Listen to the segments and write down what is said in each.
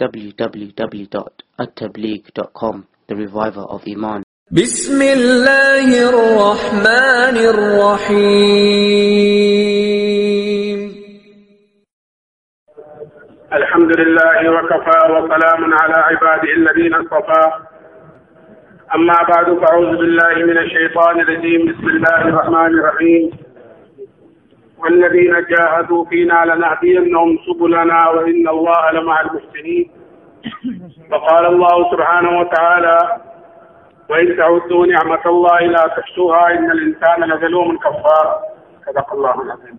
www.attableek.com The Reviver of Iman. بسم الله الرحمن الرحيم الحمد لله وكفى وسلام على عباده الذين اصطفى أما بعد فأعوذ بالله من الشيطان الرجيم بسم الله الرحمن الرحيم والذين جاهدوا فينا لنهدينهم سبلنا وإن الله لمع المحسنين. وقال الله سبحانه وتعالى وإن تعدوا نعمة الله لا تحصوها إن الإنسان لظلوم كفار. صدق الله العظيم.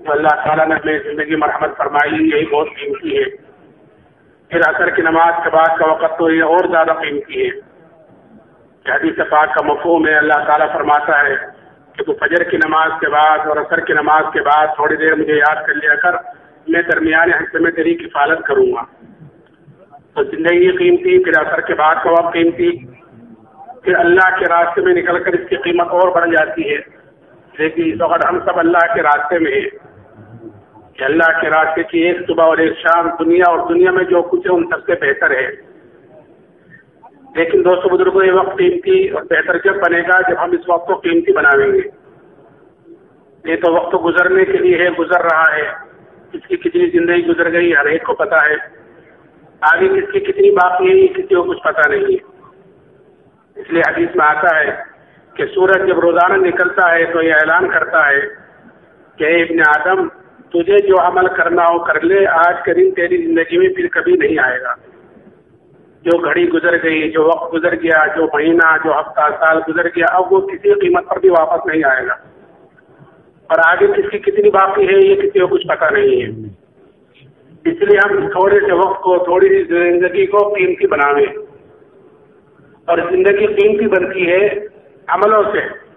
جو اللہ تعالیٰ نے اپنی زندگی مرحمت فرمائی، یہی بہت قیمتی ہے۔ پھر اثر کی نماز کے بعد کا وقت تو یہ اور زیادہ قیمتی ہے۔ کہ حدیث پاک کا مفہوم ہے، اللہ تعالیٰ فرماتا ہے کہ تو فجر کی نماز کے بعد اور اثر کی نماز کے بعد تھوڑی دیر مجھے یاد کر لیا کر، میں درمیان حصے میں تیری کفالت کروں گا۔ تو زندگی قیمتی، پھر اثر کے بعد کا وقت قیمتی۔ پھر اللہ کے راستے میں نکل کر اس کی قیمت اور بڑھ جاتی ہے۔ لیکن اس وقت ہم سب اللہ کے راستے میں ہیں۔ کہ اللہ کے راستے کی ایک صبح اور ایک شام دنیا اور دنیا میں جو کچھ ہے ان سب سے بہتر ہے۔ لیکن دوستوں بزرگوں یہ وقت قیمتی اور بہتر جب بنے گا جب ہم اس وقت کو قیمتی بناویں گے؟ یہ تو وقت گزرنے کے لیے ہے، گزر رہا ہے۔ اس کی کتنی زندگی گزر گئی، ہر ایک کو پتا ہے۔ آگے کس کی کتنی باقی ہے کسی کو کچھ پتا نہیں ہے۔ اس لیے حدیث میں آتا ہے کہ سورج جب روزانہ نکلتا ہے تو یہ اعلان کرتا ہے کہ ابن آدم تجھے جو عمل کرنا ہو کر لے، آج کے دن تیری زندگی میں پھر کبھی نہیں آئے گا۔ جو گھڑی گزر گئی، جو وقت گزر گیا، جو مہینہ، جو ہفتہ، سال گزر گیا، اب وہ کسی قیمت پر بھی واپس نہیں آئے گا۔ اور آگے کس کی کتنی باقی ہے، یہ کسی کو کچھ پتہ نہیں ہے۔ اس لیے ہم تھوڑے سے وقت کو، تھوڑی سی زندگی کو قیمتی بناویں اور زندگی قیمتی بنتی ہے عملوں سے۔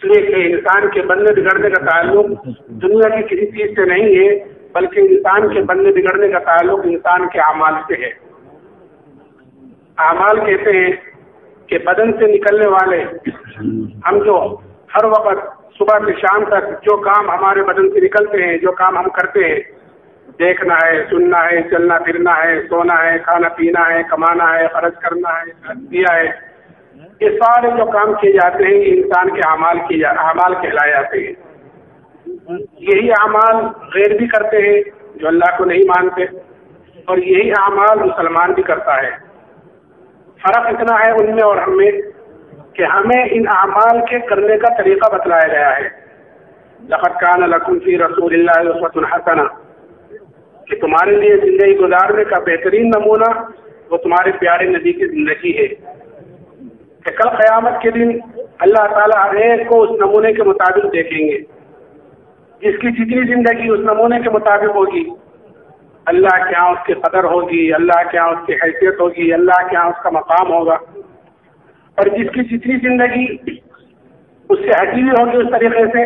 اس لیے کہ انسان کے بننے بگڑنے کا تعلق دنیا کی کسی چیز سے نہیں ہے، بلکہ انسان کے بننے بگڑنے کا تعلق انسان کے اعمال سے ہے۔ اعمال کہتے ہیں کہ بدن سے نکلنے والے ہم جو ہر وقت صبح سے شام تک جو کام ہمارے بدن سے نکلتے ہیں، جو کام ہم کرتے ہیں، دیکھنا ہے، سننا ہے، چلنا پھرنا ہے، سونا ہے، کھانا پینا ہے، کمانا ہے، خرچ کرنا ہے دیا ہے۔ یہ سارے جو کام کیے جاتے ہیں یہ انسان کے اعمال کی اعمال کہلائے جاتے ہیں۔ یہی اعمال غیر بھی کرتے ہیں جو اللہ کو نہیں مانتے، اور یہی اعمال مسلمان بھی کرتا ہے۔ فرق اتنا ہے ان میں اور ہم میں کہ ہمیں ان اعمال کے کرنے کا طریقہ بتلایا گیا ہے۔ لقت کان لکم فی رسول اللہ وسوۃ الحسنہ کہ تمہارے لیے زندگی گزارنے کا بہترین نمونہ وہ تمہارے پیارے نبی کی زندگی ہے۔ کہ کل قیامت کے دن اللہ تعالیٰ ہر ایک کو اس نمونے کے مطابق دیکھیں گے۔ جس کی جتنی زندگی اس نمونے کے مطابق ہوگی، اللہ کے یہاں اس کی قدر ہوگی، اللہ کے یہاں اس کی حیثیت ہوگی، اللہ کے یہاں اس کا مقام ہوگا۔ اور جس کی جتنی زندگی اس سے ہٹی ہوگی اس طریقے سے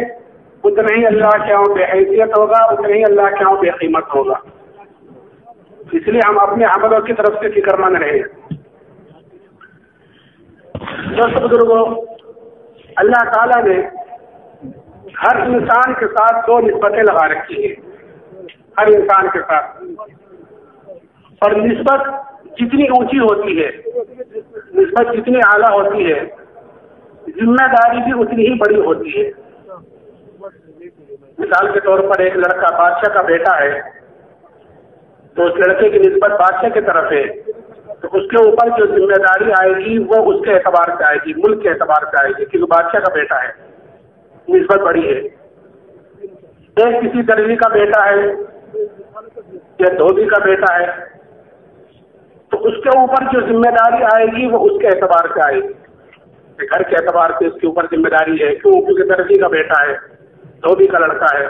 اتنا ہی اللہ کے یہاں بے حیثیت ہوگا اتنا ہی اللہ کے یہاں بے قیمت ہوگا۔ اس لیے ہم اپنے عملوں کی طرف سے فکر مند رہے ہیں دوست بزرگوں، اللہ تعالیٰ نے ہر انسان کے ساتھ دو نسبتیں لگا رکھی ہیں۔ ہر انسان کے ساتھ۔ اور نسبت جتنی اونچی ہوتی ہے، نسبت جتنی اعلیٰ ہوتی ہے، ذمہ داری بھی اتنی ہی بڑی ہوتی ہے۔ مثال کے طور پر ایک لڑکا بادشاہ کا بیٹا ہے، تو اس لڑکے کی نسبت بادشاہ کی طرف ہے۔ تو اس کے اوپر جو ذمہ داری آئے گی، وہ اس کے اعتبار سے آئے گی، ملک کے اعتبار سے آئے گی کیونکہ بادشاہ کا بیٹا ہے۔ نسبت بڑی ہے۔ ایک کسی درجی کا بیٹا ہے یا دھوبی کا بیٹا ہے، تو اس کے اوپر جو ذمہ داری آئے گی، وہ اس کے اعتبار سے آئے گی۔ گھر کے اعتبار سے اس کے اوپر ذمہ داری ہے کیوں کیونکہ درجی کا بیٹا ہے دھوبی کا لڑکا ہے۔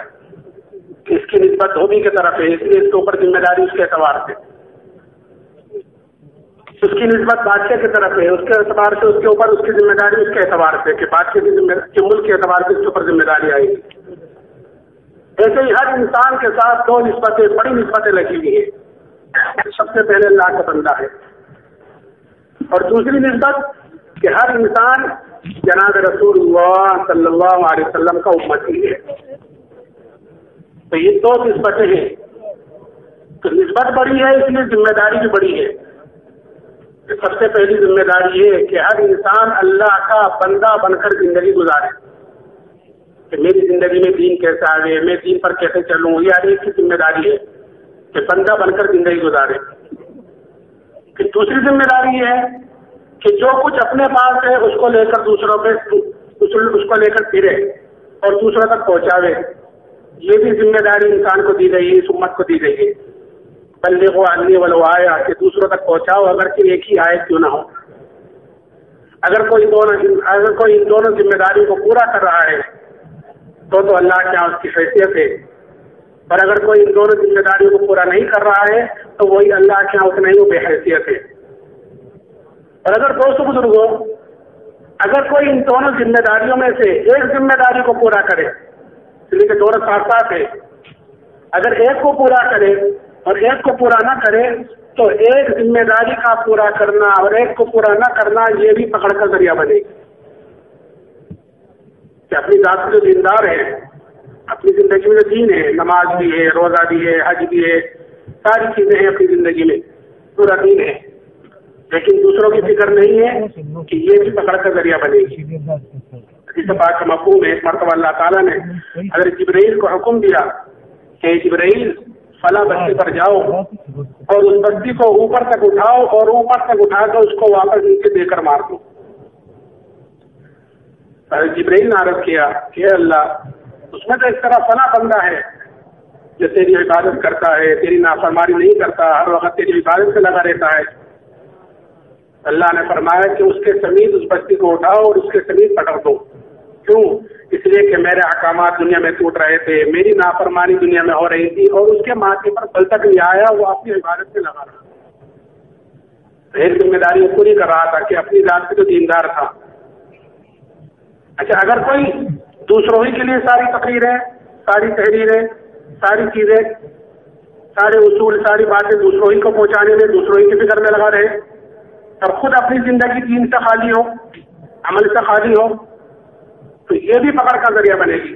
اس کی نسبت دھوبی کی طرف ہے، اس لیے اس کے اوپر ذمہ داری اس کے اعتبار سے۔ اس کی نسبت بادشاہ کی طرف ہے، اس کے اعتبار سے اس کے اوپر اس کی ذمہ داری اس کے اعتبار سے کہ بادشاہ کی ذمہ ملک کے اعتبار سے اس کے اوپر ذمہ داری آئے گی ایسے ہی ہر انسان کے ساتھ دو نسبتیں، بڑی نسبتیں لگی ہوئی ہیں۔ سب سے پہلے اللہ کا بندہ ہے۔ اور دوسری نسبت کہ ہر انسان جناب رسول اللہ صلی اللہ علیہ وسلم کا امتی ہے۔ تو یہ دو نسبتیں ہیں۔ تو نسبت بڑی ہے، اس لیے ذمہ داری بھی بڑی ہے۔ سب سے پہلی ذمہ داری یہ کہ ہر انسان اللہ کا بندہ بن کر زندگی گزارے۔ کہ میری زندگی میں دین کیسے آگے میں دین پر کیسے چلوں، یہ ہر ایک کی ذمہ داری ہے کہ بندہ بن کر زندگی گزارے۔ پھر دوسری ذمہ داری یہ ہے کہ جو کچھ اپنے پاس ہے، اس کو لے کر دوسروں پہ اس کو لے کر پھرے اور دوسروں تک پہنچاوے۔ یہ بھی ذمہ داری انسان کو دی گئی ہے، اس امت کو دی گئی ہے۔ بندے کو آدمی آیا کہ دوسروں تک پہنچاؤ اگر کہ ایک ہی آئے کیوں نہ ہو۔ اگر کوئی دونوں اگر کوئی ان دونوں ذمہ داریوں کو پورا کر رہا ہے، تو تو اللہ کیا اس کی حیثیت ہے؟ اور اگر کوئی ان دونوں ذمہ داریوں کو پورا نہیں کر رہا ہے، تو وہی اللہ کیا اتنا ہی وہ بے حیثیت ہے۔ اور اگر دوست بزرگوں، اگر کوئی ان دونوں ذمہ داریوں میں سے ایک ذمہ داری کو پورا کرے، اس لیے کہ دونوں ساتھ ساتھ ہے۔ اگر ایک کو پورا کرے اور ایک کو پورا نہ کرے تو ایک ذمہ داری کا پورا کرنا اور ایک کو پورا نہ کرنا یہ بھی پکڑ کا ذریعہ بنے گی۔ کہ اپنی ذات جو دیندار ہے اپنی زندگی میں جو دین ہے نماز بھی ہے، روزہ بھی ہے، حج بھی ہے، ساری چیزیں ہیں اپنی زندگی میں، پورا دین ہے۔ لیکن دوسروں کی فکر نہیں ہے کہ یہ بھی پکڑ کا ذریعہ بنے گی۔ اس بات کا مفہوم ہے ایک مرتبہ اللہ تعالیٰ نے اگر جبرائیل کو حکم دیا کہ جبرائیل فلاں بستی پر جاؤ اور اس بستی کو اوپر تک اٹھاؤ اور اوپر تک اٹھا کر اس کو واپس نیچے دے کر مار دو۔ جبرائیل نے عرض کیا کہ اللہ، اس میں تو اس طرح فلاں بندہ ہے جو تیری عبادت کرتا ہے، تیری نافرمانی نہیں کرتا، ہر وقت تیری عبادت سے لگا رہتا ہے۔ اللہ نے فرمایا کہ اس کے سمیت اس بستی کو اٹھاؤ اور اس کے سمیت پٹک دو۔ کیوں؟ اس لیے کہ میرے احکامات دنیا میں ٹوٹ رہے تھے، میری نافرمانی دنیا میں ہو رہی تھی اور اس کے ماتھے پر پل تک نہیں آیا، وہ اپنی عبادت سے لگا رہا ایک ذمہ داری پوری کر رہا تھا کہ اپنی ذات سے تو دیندار تھا۔ اچھا اگر کوئی دوسروں ہی کے لیے ساری تقریریں ساری تحریریں ساری چیزیں، سارے اصول، ساری باتیں دوسروں ہی کو پہنچانے میں، دوسروں ہی کی فکر میں لگا رہے، اور خود اپنی زندگی دین سے خالی ہو، عمل سے خالی ہو تو یہ بھی پکڑ کا ذریعہ بنے گی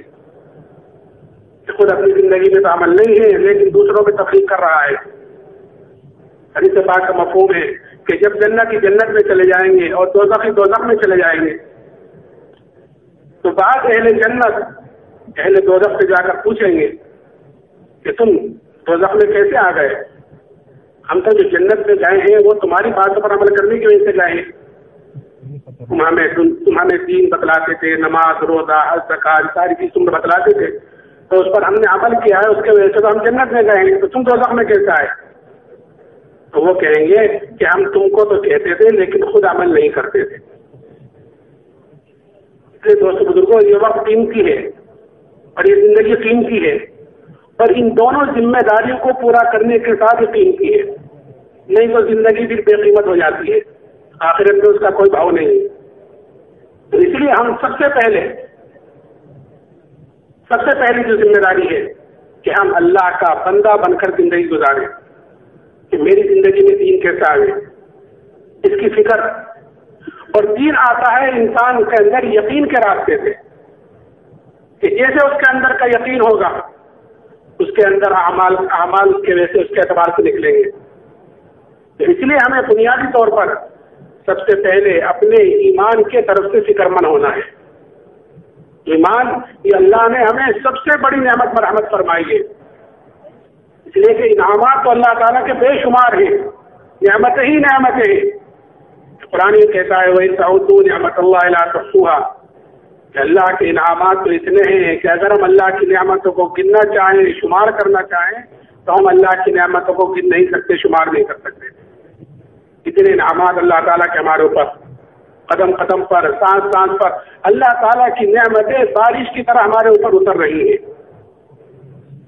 کہ خود اپنی زندگی میں تو عمل نہیں ہے، لیکن دوسروں میں تفریح کر رہا ہے۔ حدیث پاک کا مفہوم ہے کہ جب جنت کی جنت میں چلے جائیں گے اور دوزخ کی دوزخ میں چلے جائیں گے، تو بعض اہل جنت، اہل دوزخ سے جا کر پوچھیں گے کہ تم دوزخ میں کیسے آ گئے؟ ہم تو جو جنت میں گئے ہیں، وہ تمہاری باتوں پر عمل کرنے کی وجہ سے گئے ہیں۔ تم ہمیں تم ہمیں دین بتلاتے تھے، نماز، روزہ، حج، زکات ساری چیز تم بتلاتے تھے۔ تو اس پر ہم نے عمل کیا ہے، اس کے وجہ سے تو ہم جنت میں گئے ہیں۔ تو تم دوزخ میں کیسے آئے تو وہ کہیں گے کہ ہم تم کو تو کہتے تھے، لیکن خود عمل نہیں کرتے تھے۔ اس لیے دوست بزرگوں یہ وقت قیمتی ہے اور یہ زندگی قیمتی ہے۔ اور ان دونوں ذمہ داریوں کو پورا کرنے کے ساتھ یہ قیمتی ہے۔ نہیں تو زندگی بھی بے قیمت ہو جاتی ہے۔ آخرت میں اس کا کوئی بھاؤ نہیں تو اس لیے ہم سب سے پہلے سب سے پہلی جو ذمہ داری ہے کہ ہم اللہ کا بندہ بن کر زندگی گزاریں۔ کہ میری زندگی میں دین کیسا آئے۔ اس کی فکر۔ اور دین آتا ہے انسان کے اندر یقین کے راستے سے کہ جیسے اس کے اندر کا یقین ہوگا، اس کے اندر اعمال اعمال کے وجہ سے اس کے اعتبار سے نکلیں گے۔ تو اس لیے ہمیں بنیادی طور پر سب سے پہلے اپنے ایمان کے طرف سے فکر مند ہونا ہے۔ ایمان یہ اللہ نے ہمیں سب سے بڑی نعمت مرحمت فرمائی ہے۔ اس لیے کہ انعامات تو اللہ تعالیٰ کے بے شمار ہیں۔ نعمت ہی نعمت ہے۔ قرآن یہ کہتا ہے وہی سعود نعمت اللہ علیہ کہ اللہ کے انعامات تو اتنے ہیں کہ اگر ہم اللہ کی نعمتوں کو گننا چاہیں، شمار کرنا چاہیں، تو ہم اللہ کی نعمتوں کو گن نہیں سکتے، شمار نہیں کر سکتے۔ اتنے انعامات اللہ تعالیٰ کے ہمارے اوپر۔ قدم قدم پر، سانس سانس پر۔ اللہ تعالیٰ کی نعمتیں بارش کی طرح ہمارے اوپر اتر رہی ہیں۔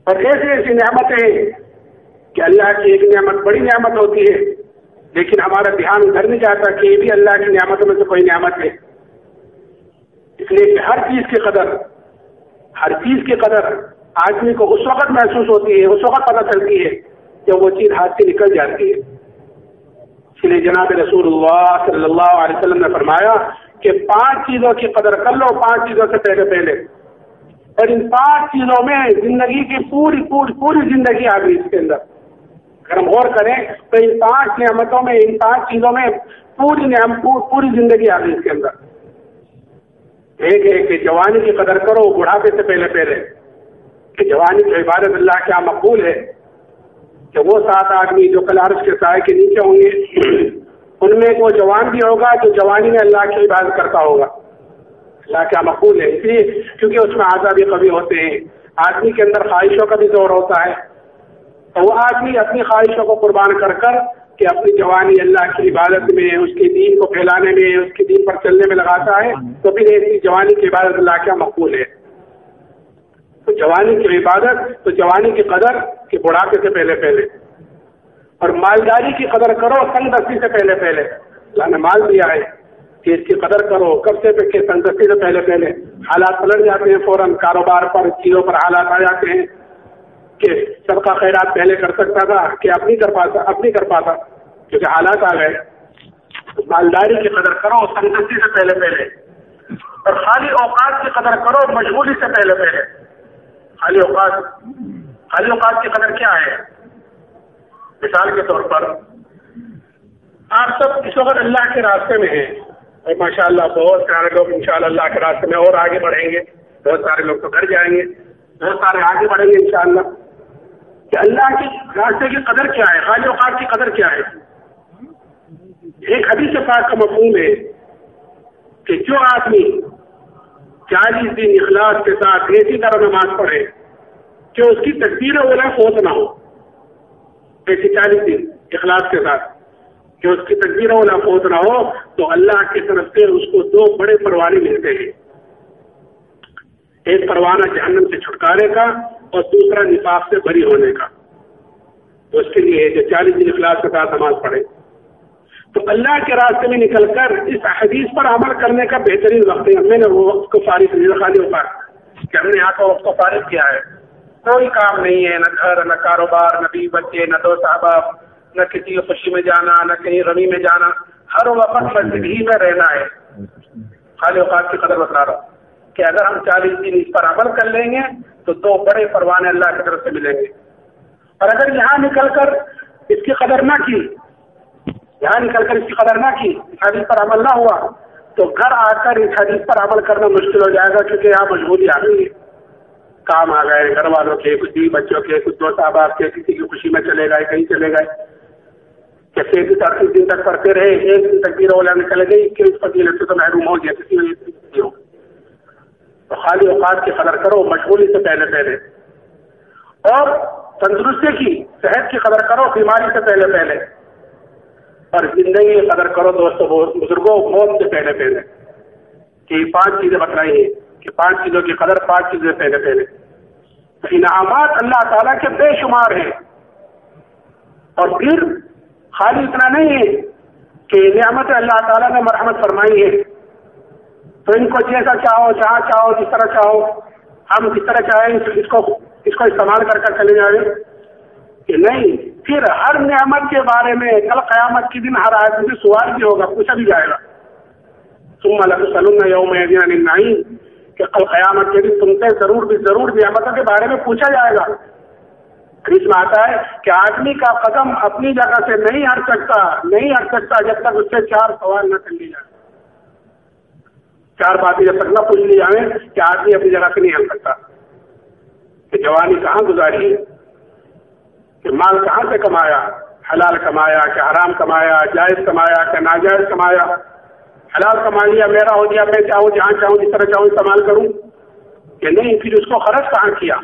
اور ایسی ایسی نعمتیں کہ اللہ کی ایک نعمت بڑی نعمت ہوتی ہے، لیکن ہمارا دھیان ادھر نہیں جاتا کہ یہ بھی اللہ کی نعمتوں میں سے کوئی نعمت ہے۔ اس لیے کہ ہر چیز کی قدر، ہر چیز کی قدر آدمی کو اس وقت محسوس ہوتی ہے، اس وقت پتہ چلتی ہے جب وہ چیز ہاتھ سے نکل جاتی ہے۔ اس لیے جناب رسول اللہ صلی اللہ علیہ وسلم نے فرمایا کہ پانچ چیزوں کی قدر کر لو، پانچ چیزوں سے پہلے پہلے۔ اور ان پانچ چیزوں میں زندگی کی پوری پوری پوری زندگی آ گئی اس کے اندر۔ اگر ہم غور کریں تو ان پانچ نعمتوں میں، ان پانچ چیزوں میں پوری نعم، پوری زندگی آ گئی اس کے اندر۔ ایک ہے کہ جوانی کی قدر کرو، بڑھاپے سے پہلے پہلے۔ کہ جوانی کی عبادت اللہ کیا مقبول ہے۔ کہ وہ سات آدمی جو کل عرض کے سائے کے نیچے ہوں گے، ان میں ایک وہ جوان بھی ہوگا جو جوانی میں اللہ کی عبادت کرتا ہوگا۔ اللہ کیا مقبول ہے۔ اس لیے کیونکہ اس میں آزادی کبھی ہوتے ہیں۔ آدمی کے اندر خواہشوں کا بھی زور ہوتا ہے۔ تو وہ آدمی اپنی خواہشوں کو قربان کر کر کہ اپنی جوانی اللہ کی عبادت میں، اس کے دین کو پھیلانے میں، اس کے دین پر چلنے میں لگاتا ہے، تو پھر ایسی جوانی کی عبادت اللہ کیا مقبول ہے۔ تو جوانی کی عبادت، تو جوانی کی قدر کہ بڑھاپے سے پہلے پہلے۔ اور مالداری کی قدر کرو، سنگ دستی سے پہلے پہلے۔ اللہ نے مال دیا ہے کہ اس کی قدر کرو۔ کب سے پہ سنگ سے پہلے پہلے۔ حالات پلٹ جاتے ہیں فوراً۔ کاروبار پر، چیزوں پر حالات آ جاتے ہیں کہ سب کا خیرات پہلے کر سکتا تھا، کہ اب نہیں کر پاتا، اب نہیں کر پاتا۔ کیونکہ حالات آ گئے۔ مالداری کی قدر کرو، سنگ دستی سے پہلے پہلے۔ اور خالی اوقات کی قدر کرو، مشغولی سے پہلے پہلے۔ خالی اوقات خالی اوقات کی قدر کیا ہے؟ مثال کے طور پر، آپ سب اس وقت اللہ کے راستے میں ہیں۔ اور ماشاء اللہ بہت سارے لوگ ان شاء اللہ اللہ کے راستے میں اور آگے بڑھیں گے۔ بہت سارے لوگ تو گھر جائیں گے۔ بہت سارے آگے بڑھیں گے ان شاء اللہ کہ اللہ کے راستے کی قدر کیا ہے؟ خالی اوقات کی قدر کیا ہے؟ ایک حدیث پاک کا مفہوم ہے کہ جو آدمی چالیس دن اخلاص کے ساتھ ایسی طرح نماز پڑھے کہ اس کی تصویر اولا فوت نہ ہو۔ چالیس دن اخلاص کے ساتھ کہ اس کی تقدیر والا فوت نہ ہو تو اللہ کی طرف سے اس کو دو بڑے پروانے ملتے ہیں۔ ایک پروانہ جہنم سے چھٹکارے کا اور دوسرا نفاق سے بری ہونے کا۔ تو اس کے لیے جو چالیس دن اخلاص کے ساتھ نماز پڑھے تو اللہ کے راستے میں نکل کر اس حدیث پر عمل کرنے کا بہترین وقت ہے۔ میں نے وہ وقت کو فارغ خالی ہو کہ ہم نے یہاں کا وقت کو فارغ کیا ہے۔ کوئی کام نہیں ہے، نہ گھر، نہ کاروبار، نہ بیوی بچے، نہ دو صاحب نہ کسی خوشی میں جانا، نہ کہیں رمی میں جانا۔ ہر وقت مسجد ہی میں رہنا ہے۔ خالی اوقات کی قدر بتا رہا ہوں کہ اگر ہم چالیس دن اس پر عمل کر لیں گے تو دو بڑے پروانے اللہ کی طرف سے ملیں گے۔ اور اگر یہاں نکل کر اس کی قدر نہ کی یہاں نکل کر اس کی قدر نہ کی اس حدیث پر عمل نہ ہوا۔ تو گھر آ کر اس حدیث پر عمل کرنا مشکل ہو جائے گا کیونکہ یہاں مجبوری آ گئی۔ ہے کام آ گئے، گھر والوں کے، کچھ بھی بچوں کے، کچھ دوست احباب کے، کسی کی خوشی میں چلے گئے، کہیں چلے گئے۔ کیسے بھی اڑتیس دن تک پڑھتے رہے، ایک دن تک بھی رولا نکل گئی کہ اس فضیلت سے تو محروم ہو گیا، کسی وجہ سے تو خالی اوقات کی قدر کرو، مشغولی سے پہلے پہلے۔ اور تندرستی کی، صحت کی قدر کرو، بیماری سے پہلے پہلے۔ اور زندگی کی قدر کرو دوستوں بزرگوں موت سے پہلے پہلے۔ کہ پانچ چیزیں بتلائی ہیں کہ پانچ چیزوں کی قدر پانچ چیزیں پہلے پہلے۔ انعامات اللہ تعالیٰ کے بے شمار ہیں۔ اور پھر خالی اتنا نہیں ہے کہ نعمت اللہ تعالیٰ نے مرحمت فرمائی ہے تو ان کو جیسا چاہو، جہاں چاہو، جس طرح چاہو، ہم جس طرح چاہیں، اس کو اس کو استعمال کر کر چلے جائیں۔ کہ نہیں پھر ہر نعمت کے بارے میں کل قیامت کے دن ہر آدمی سوال بھی ہوگا، پوچھا بھی جائے گا۔ تم الگ یوم نہیں کہ کل قیامت کے دن تم سے ضرور بھی ضرور نعمتوں کے بارے میں پوچھا جائے گا۔ حدیث میں آتا ہے کہ آدمی کا قدم اپنی جگہ سے نہیں ہٹ سکتا، نہیں ہٹ سکتا جب تک اس سے چار سوال نہ کر لی جائے چار باتیں جب تک نہ پوچھ لی جائیں کہ آدمی اپنی جگہ سے نہیں ہٹ سکتا۔ کہ جوانی کہاں گزاری کہ مال کہاں سے کمایا؟ حلال کمایا کہ حرام کمایا؟ جائز کمایا کہ ناجائز کمایا؟ حلال کما لیا میرا ہو گیا، میں چاہوں، جہاں چاہوں، جس طرح چاہوں استعمال کروں۔ کہ نہیں، پھر اس کو خرچ کہاں کیا؟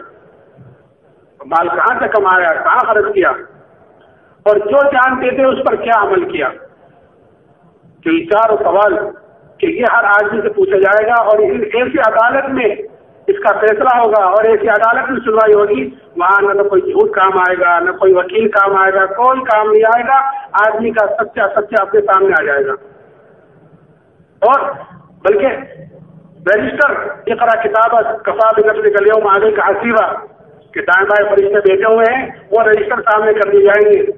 مال کہاں سے کمایا؟ کہاں خرچ کیا؟ اور جو جانتے تھے اس پر کیا عمل کیا؟ تو یہ چار سوال کہ یہ ہر آدمی سے پوچھا جائے گا اور ایسی عدالت میں اس کا فیصلہ ہوگا اور ایسی عدالت میں سنوائی ہوگی، وہاں نہ تو کوئی جھوٹ کام آئے گا، نہ کوئی وکیل کام آئے گا، کوئی کام نہیں آئے گا، آدمی کا سچا سچا اپنے سامنے آ جائے گا۔ اور بلکہ رجسٹر اقرا کتاب کفاب نقل گلیوں آگے کا حسیبہ کہ دائیں بائیں فرشتے بیٹھے ہوئے ہیں، وہ رجسٹر سامنے کر دی جائیں گے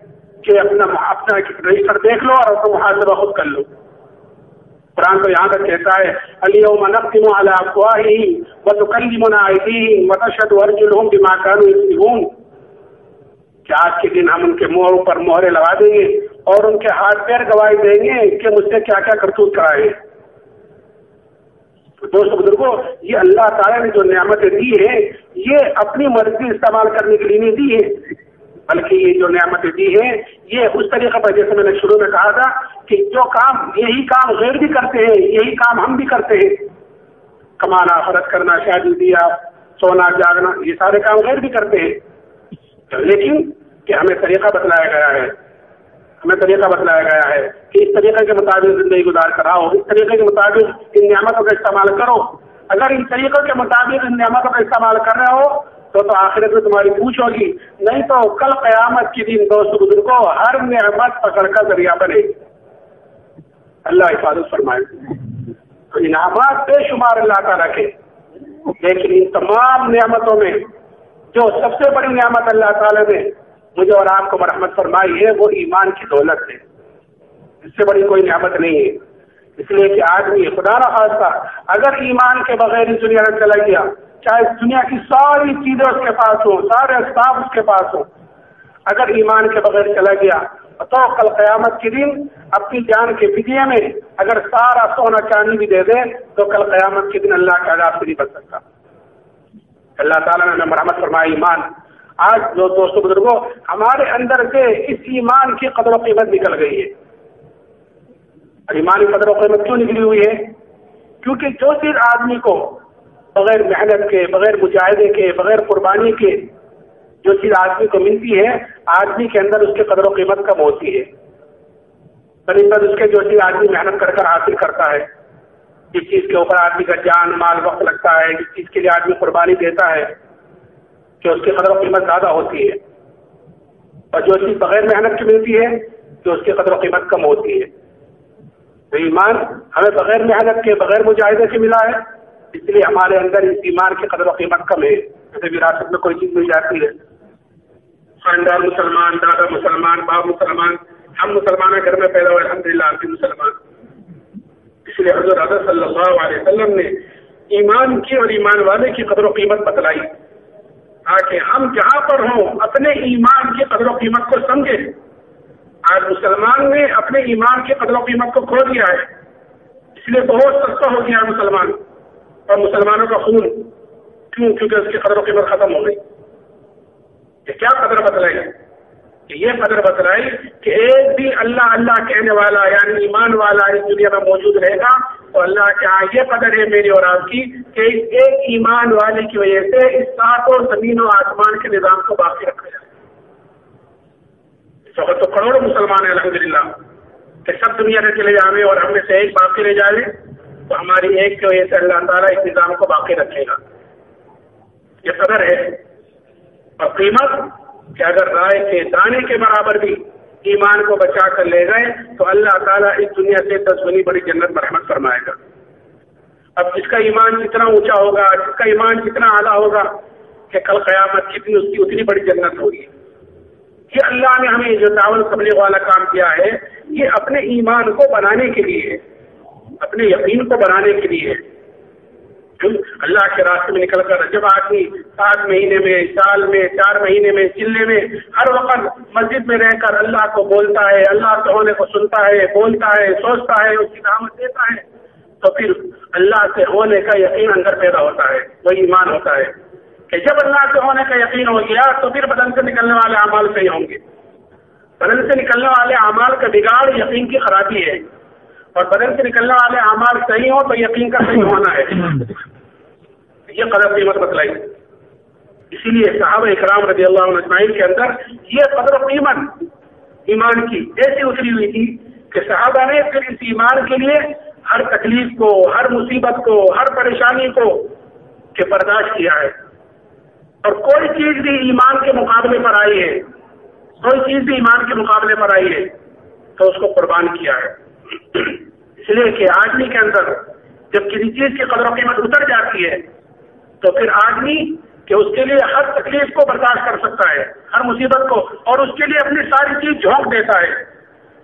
کہ اپنا اپنا رجسٹر دیکھ لو اور اپنا محاسبہ خود کر لو۔ قرآن تو یہاں تک کہتا ہے اليوم نختم على افواههم وتكلمنا ايديهم وتشهد ارجلهم بما كانوا يكسبون کہ آج کے دن ہم ان کے منہوں پر مہرے لگا دیں گے اور ان کے ہاتھ پیر گواہی دیں گے کہ مجھ سے کیا کیا کرتوت کرائے دوست بزرگوں یہ اللہ تعالیٰ نے جو نعمتیں دی ہیں یہ اپنی مرضی استعمال کرنے کے لیے نہیں دی ہے بلکہ یہ جو نعمتیں دی ہیں یہ اس طریقے پر جیسے میں نے شروع میں کہا تھا کہ جو کام، یہی کام غیر بھی کرتے ہیں، یہی کام ہم بھی کرتے ہیں۔ کمانا فرض کرنا، شادی دیا سونا، جاگنا، یہ سارے کام غیر بھی کرتے ہیں۔ لیکن کہ ہمیں طریقہ بتلایا گیا ہے۔ ہمیں طریقہ بتلایا گیا ہے کہ اس طریقے کے مطابق زندگی گزار کر آؤ، اس طریقے کے مطابق ان نعمتوں کا استعمال کرو۔ اگر ان طریقوں کے مطابق ان نعمتوں کا استعمال کر رہے ہو تو تو آخرت میں تمہاری پوچھ ہوگی، نہیں تو کل قیامت کے دن دوست بزرگوں، ہر نعمت پکڑ کا ذریعہ بنے۔ اللہ حفاظت فرمائے۔ تو انعامات بے شمار اللہ تعالیٰ کے۔ لیکن ان تمام نعمتوں میں جو سب سے بڑی نعمت اللہ تعالیٰ نے مجھے اور آپ کو مرحمت فرمائی ہے، وہ ایمان کی دولت ہے۔ اس سے بڑی کوئی نعمت نہیں ہے۔ اس لیے کہ آدمی، خدا نہ خاصہ اگر ایمان کے بغیر اس دنیا میں چلا گیا چاہے اس دنیا کی ساری چیزیں اس کے پاس ہوں، سارے اسباب اس کے پاس ہوں۔ اگر ایمان کے بغیر چلا گیا، تو کل قیامت کے دن اپنی جان کے فدیے میں اگر سارا سونا چاندی بھی دے دے تو کل قیامت کے دن اللہ کے عذاب سے نہیں بچ سکتا۔ اللہ تعالیٰ نے مرحمت فرمایا ایمان۔ آج جو دوستوں بزرگوں ہمارے اندر سے اس ایمان کی قدر و قیمت نکل گئی ہے۔ اور ایمان کی قدر و قیمت کیوں نکلی ہوئی ہے؟ کیونکہ جو چیز آدمی کو بغیر محنت کے، بغیر مجاہدے کے، بغیر قربانی کے جو چیز آدمی کو ملتی ہے، آدمی کے اندر اس کے قدر و قیمت کم ہوتی ہے۔ بنسبت اس کے جو چیز آدمی محنت کر کر حاصل کرتا ہے۔ جس چیز کے اوپر آدمی کا جان، مال، وقت لگتا ہے، جس چیز کے لیے آدمی قربانی دیتا ہے کہ اس کی قدر و قیمت زیادہ ہوتی ہے۔ اور جو چیز بغیر محنت کی ملتی ہے تو اس کی قدر و قیمت کم ہوتی ہے۔ تو ایمان ہمیں بغیر محنت کے، بغیر مجاہدے سے ملا ہے۔ اس لیے ہمارے اندر اس ایمان کی قدر و قیمت کم ہے۔ جیسے وراثت میں کوئی چیز مل جاتی ہے۔ خاندان مسلمان، دادا مسلمان، باپ مسلمان، ہم مسلمان گھر میں پیدا ہوئے الحمد للہ آپ مسلمان۔ اس لیے حضرت حضرت صلی اللہ علیہ وسلم نے ایمان کی اور ایمان والے کی قدر و قیمت بتلائی۔ تاکہ ہم جہاں پر ہوں، اپنے ایمان کی قدر و قیمت کو سمجھے آج مسلمان نے اپنے ایمان کی قدر و قیمت کو کھو دیا ہے۔ اس لیے بہت سستا ہو گیا مسلمان۔ اور مسلمانوں کا خون کیوں؟ کیونکہ اس کی قدر و قیمت ختم ہو گئی۔ یہ کیا قدر بتلائی کہ یہ قدر بتلائی کہ ایک بھی اللہ اللہ کہنے والا یعنی ایمان والا اس دنیا میں موجود رہے گا تو اللہ کے ہاں یہ قدر ہے میری اور آپ کی کہ ایک ایمان والے کی وجہ سے اس ساتوں زمین و آسمان کے نظام کو باقی رکھا جائے۔ اس وقت تو کروڑوں مسلمان ہیں الحمد للہ کہ سب دنیا میں چلے جاوے اور ہم میں سے ایک باقی رہ جائے۔ تو ہماری ایک کی وجہ سے اللہ تعالیٰ اس نظام کو باقی رکھے گا۔ یہ قدر ہے۔ اور قیمت کہ اگر رائے کے دانے کے برابر بھی ایمان کو بچا کر لے گئے تو اللہ تعالیٰ اس دنیا سے دس گنی بڑی جنت مرحمت فرمائے گا۔ اب جس کا ایمان جتنا اونچا ہوگا، جس کا ایمان جتنا اعلیٰ ہوگا، کہ کل قیامت کتنی اس کی اتنی بڑی جنت ہوگی۔ یہ اللہ نے ہمیں جو تعاون تبلیغ والا کام کیا ہے، یہ اپنے ایمان کو بنانے کے لیے اپنے یقین کو بنانے کے لیے۔ اللہ کے راستے میں نکل کر جب آدمی سات مہینے میں، سال میں، چار مہینے میں چلنے میں، ہر وقت مسجد میں رہ کر اللہ کو بولتا ہے، اللہ کے ہونے کو سنتا ہے، بولتا ہے، سوچتا ہے، اس کی دعوت دیتا ہے۔ تو پھر اللہ سے ہونے کا یقین اندر پیدا ہوتا ہے وہی ایمان ہوتا ہے کہ جب اللہ سے ہونے کا یقین ہو گیا تو پھر بدن سے نکلنے والے اعمال صحیح ہوں گے۔ بدن سے نکلنے والے اعمال کا بگاڑ یقین کی خرابی ہے۔ اور بدن سے نکلنے والے اعمال صحیح ہو تو یقین کا صحیح ہونا ہے۔ یہ قدر قیمت بتلائی۔ اسی لیے صحابہ اکرام رضی اللہ عنہ کے اندر یہ قدر قیمت ایمان کی ایسی اتری ہوئی تھی کہ صحابہ نے پھر اس ایمان کے لیے ہر تکلیف کو، ہر مصیبت کو، ہر پریشانی کو کہ برداشت کیا ہے۔ اور کوئی چیز بھی ایمان کے مقابلے پر آئی ہے، کوئی چیز بھی ایمان کے مقابلے پر آئی ہے تو اس کو قربان کیا ہے۔ اس لیے کہ آدمی کے اندر جب کسی چیز کی قدر و قیمت اتر جاتی ہے، تو پھر آدمی کہ اس کے لیے ہر تکلیف کو برداشت کر سکتا ہے، ہر مصیبت کو، اور اس کے لیے اپنی ساری چیز جھونک دیتا ہے۔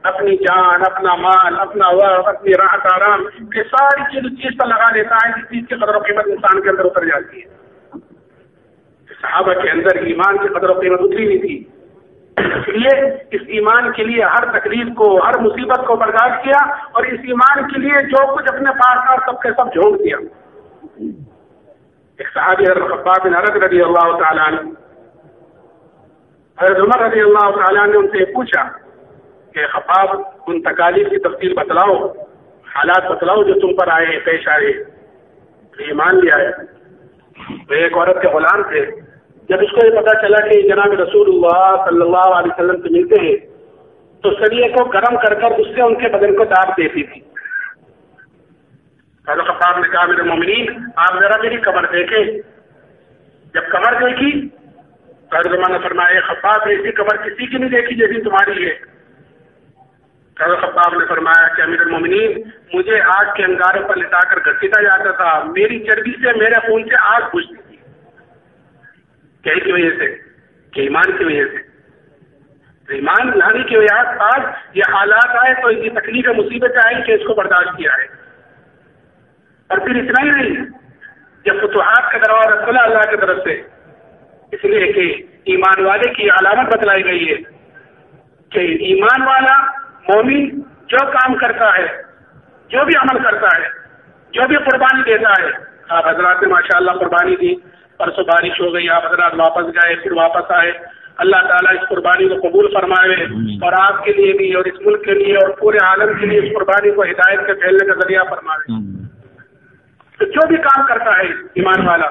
اپنی جان، اپنا مال، اپنا وقت، اپنی راحت، آرام، یہ ساری چیز اس چیز پر لگا دیتا ہے جس چیز کی قدر و قیمت انسان کے اندر اتر جاتی ہے۔ صحابہ کے اندر ایمان کی قدر و قیمت اتری نہیں تھی۔ اس لیے اس ایمان کے لیے ہر تکلیف کو، ہر مصیبت کو برداشت کیا اور اس ایمان کے لیے جو کچھ اپنے پاس تھا، سب کے سب جھونک دیا۔ ایک صحابی حضرت خباب بن حرت رضی اللہ تعالیٰ عنہ، حضرت عمر رضی اللہ تعالیٰ نے ان سے پوچھا کہ خباب ان تکالیف کی تفصیل بتلاؤ، حالات بتلاؤ جو تم پر آئے، پیش آئے ایمان لیا ہے وہ ایک عورت کے غلام تھے۔ جب اس کو یہ پتا چلا کہ جناب رسول اللہ صلی اللہ علیہ وسلم سے ملتے ہیں، تو سریے کو گرم کر کر اس سے ان کے بدن کو داغ دیتی تھی۔ حضرت خباب نے کہا میرے مومنین آپ ذرا میری کمر دیکھیں۔ جب کمر دیکھی تو حضرت نے فرمایا خباب ایسی کمر کسی کی نہیں دیکھی جیسی تمہاری ہے حضرت خباب نے فرمایا کہ، امیر المومنین، مجھے آگ کے انگاروں پر لٹا کر گھسیٹا جاتا تھا۔ میری چربی سے، میرے خون سے آگ بجھتی۔ تھی کی وجہ سے، کہ ایمان کی وجہ سے۔ ایمان لانے کی وجہ آج یہ حالات آئے تو ان کی تکلیف مصیبتیں آئی کہ اس کو برداشت کیا ہے۔ اور پھر اتنا ہی نہیں، جب فتوحات کا دروازہ کھلا اللہ کی طرف سے اس لیے کہ ایمان والے کی علامت بتلائی گئی ہے کہ ایمان والا مومن جو کام کرتا ہے، جو بھی عمل کرتا ہے، جو بھی قربانی دیتا ہے۔ آپ حضرات نے ماشاء اللہ قربانی دی۔ پرسوں بارش ہو گئی آپ حضرات واپس گئے پھر واپس آئے۔ اللہ تعالیٰ اس قربانی کو قبول فرمائے۔ اور آپ کے لیے بھی اور اس ملک کے لیے اور پورے عالم کے لیے اس قربانی کو ہدایت کے پھیلنے کا ذریعہ فرمائے۔ تو جو بھی کام کرتا ہے ایمان والا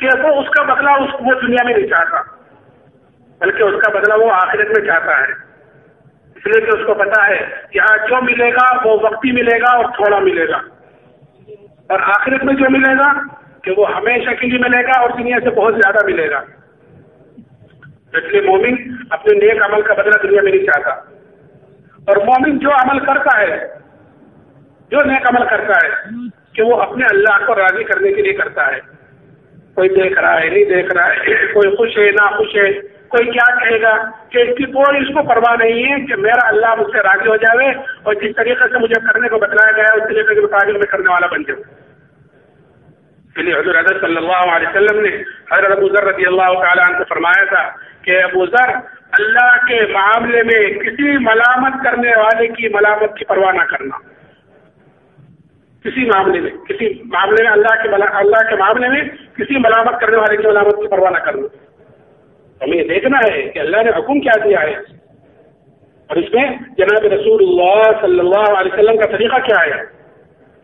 کہ وہ اس کا بدلہ اس وہ دنیا میں نہیں چاہتا بلکہ اس کا بدلہ وہ آخرت میں چاہتا ہے۔ اس لیے کہ اس کو پتا ہے کہ آج جو ملے گا وہ وقتی ملے گا اور تھوڑا ملے گا۔ اور آخرت میں جو ملے گا کہ وہ ہمیشہ کے لیے ملے گا اور دنیا سے بہت زیادہ ملے گا۔ اس لیے مومن اپنے نیک عمل کا بدلہ دنیا میں نہیں چاہتا۔ اور مومن جو عمل کرتا ہے، جو نیک عمل کرتا ہے، کہ وہ اپنے اللہ کو راضی کرنے کے لیے کرتا ہے۔ کوئی دیکھ رہا ہے، نہیں دیکھ رہا ہے، کوئی خوش ہے نہ خوش ہے، کوئی کیا کہے گا کہ اس کی کوئی اس کو پرواہ نہیں ہے کہ میرا اللہ مجھ سے راضی ہو جاوے اور جس طریقے سے مجھے کرنے کو بتلایا گیا ہے، اس طریقے کے مطابق میں کرنے والا بن جاؤں۔ اس لیے حضور حضرت صلی اللہ علیہ وسلم نے حضرت ابو ذر رضی اللہ تعالیٰ عنہ سے فرمایا تھا کہ ابو ذر، اللہ کے معاملے میں کسی ملامت کرنے والے کی ملامت کی پرواہ نہ کرنا۔ کسی معاملے میں، کسی معاملے میں اللہ کے اللہ کے معاملے میں کسی ملامت کرنے والے کی ملامت کی پرواہ نہ کرنا۔ ہمیں یہ دیکھنا ہے کہ اللہ نے حکم کیا دیا ہے۔ اور اس میں جناب رسول اللہ صلی اللہ علیہ وسلم کا طریقہ کیا ہے؟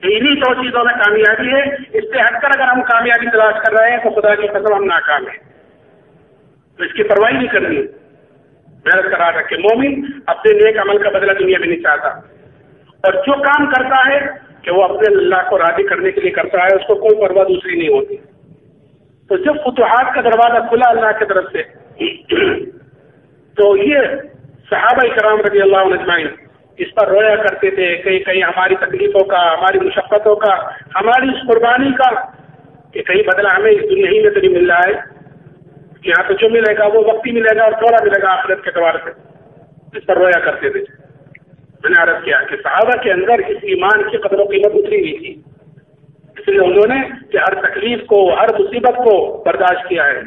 انہیں دو چیزوں میں کامیابی ہے۔ اس سے ہٹ کر اگر ہم کامیابی تلاش کر رہے ہیں تو خدا کی قسم ہم ناکام ہیں۔ تو اس کی پرواہی نہیں کرنی۔ محنت کرا رکھے مومن اپنے نیک عمل کا بدلہ دنیا میں نہیں چاہتا۔ اور جو کام کرتا ہے کہ وہ اپنے اللہ کو راضی کرنے کے لیے کرتا ہے، اس کو کوئی پرواہ دوسری نہیں ہوتی۔ تو جب فتوحات کا دروازہ کھلا اللہ کی طرف سے، تو یہ صحابہ کرام رضی اللہ عنہ اس پر رویا کرتے تھے کہیں کہیں ہماری تکلیفوں کا، ہماری مشقتوں کا، ہماری اس قربانی کا کہ کہیں بدلہ ہمیں اس دنیا ہی میں تو نہیں مل رہا ہے۔ یہاں تو جو ملے گا وہ وقتی ملے گا اور تھوڑا ملے گا آخرت کے اعتبار سے۔ اس پر رویا کرتے تھے۔ میں نے عرض کیا کہ صحابہ کے اندر اس ایمان کی قدر و قیمت اتری نہیں تھی۔ اس لیے انہوں نے کہ ہر تکلیف کو، ہر مصیبت کو برداشت کیا ہے۔